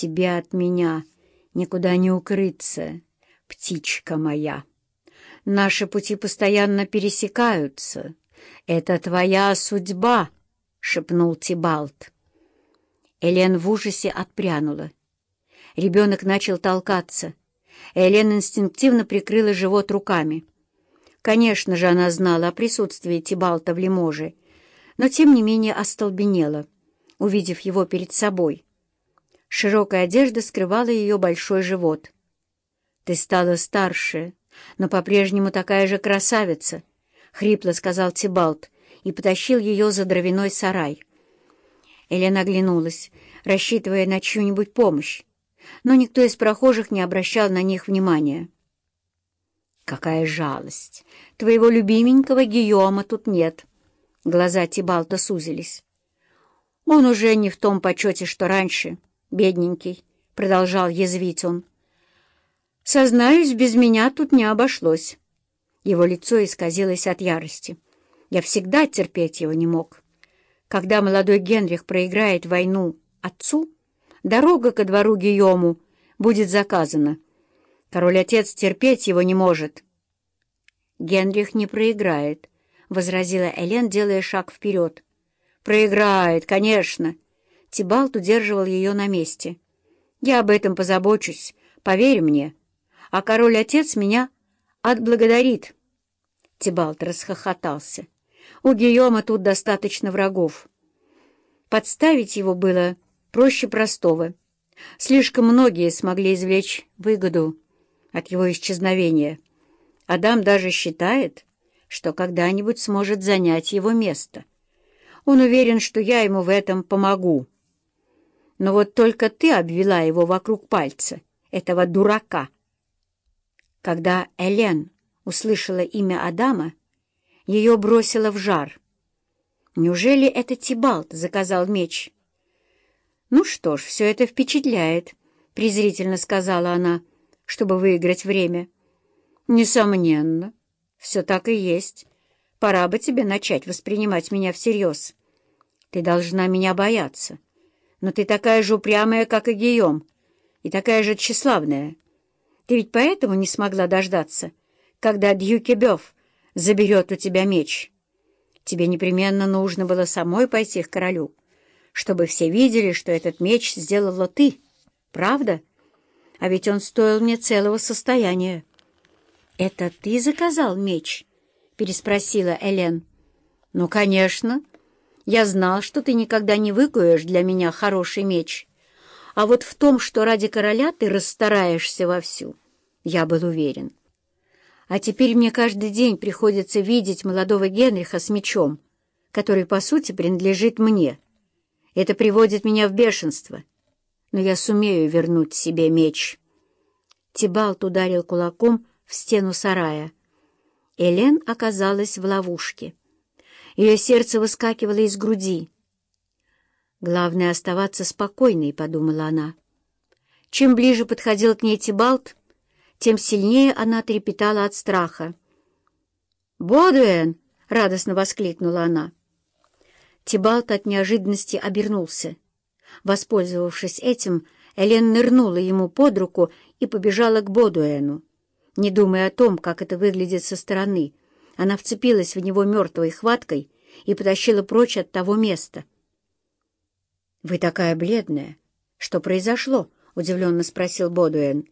тебе от меня никуда не укрыться, птичка моя. Наши пути постоянно пересекаются. Это твоя судьба, — шепнул Тибалт. Элен в ужасе отпрянула. Ребенок начал толкаться. Элен инстинктивно прикрыла живот руками. Конечно же, она знала о присутствии Тибалта в Лиможе, но тем не менее остолбенела, увидев его перед собой. Широкая одежда скрывала ее большой живот. «Ты стала старше, но по-прежнему такая же красавица», — хрипло сказал Тибалт и потащил ее за дровяной сарай. Елена оглянулась, рассчитывая на чью-нибудь помощь, но никто из прохожих не обращал на них внимания. «Какая жалость! Твоего любименького Гийома тут нет!» Глаза Тибалта сузились. «Он уже не в том почете, что раньше, бедненький», — продолжал язвить он. «Сознаюсь, без меня тут не обошлось». Его лицо исказилось от ярости. Я всегда терпеть его не мог. Когда молодой Генрих проиграет войну отцу, дорога ко двору Гийому будет заказана. Король-отец терпеть его не может. «Генрих не проиграет», — возразила Элен, делая шаг вперед. «Проиграет, конечно!» Тибалт удерживал ее на месте. «Я об этом позабочусь, поверь мне. А король-отец меня отблагодарит». Тибалт расхохотался. У Гийома тут достаточно врагов. Подставить его было проще простого. Слишком многие смогли извлечь выгоду от его исчезновения. Адам даже считает, что когда-нибудь сможет занять его место. Он уверен, что я ему в этом помогу. Но вот только ты обвела его вокруг пальца, этого дурака. Когда Элен услышала имя Адама, ее бросило в жар. Неужели это Тибалт заказал меч? «Ну что ж, все это впечатляет», — презрительно сказала она, чтобы выиграть время. «Несомненно, все так и есть. Пора бы тебе начать воспринимать меня всерьез. Ты должна меня бояться. Но ты такая же упрямая, как и Гийом, и такая же тщеславная. Ты ведь поэтому не смогла дождаться, когда Дьюкебёв заберет у тебя меч. Тебе непременно нужно было самой пойти к королю, чтобы все видели, что этот меч сделала ты, правда? А ведь он стоил мне целого состояния. — Это ты заказал меч? — переспросила Элен. — Ну, конечно. Я знал, что ты никогда не выкуешь для меня хороший меч. А вот в том, что ради короля ты расстараешься вовсю, я был уверен. — а теперь мне каждый день приходится видеть молодого Генриха с мечом, который, по сути, принадлежит мне. Это приводит меня в бешенство. Но я сумею вернуть себе меч. Тибалт ударил кулаком в стену сарая. Элен оказалась в ловушке. Ее сердце выскакивало из груди. «Главное — оставаться спокойной», — подумала она. Чем ближе подходил к ней Тибалт, тем сильнее она трепетала от страха. «Бодуэн!» — радостно воскликнула она. Тибалт от неожиданности обернулся. Воспользовавшись этим, Элен нырнула ему под руку и побежала к Бодуэну. Не думая о том, как это выглядит со стороны, она вцепилась в него мертвой хваткой и потащила прочь от того места. «Вы такая бледная. Что произошло?» — удивленно спросил Бодуэн.